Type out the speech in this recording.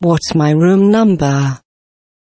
What's my room number?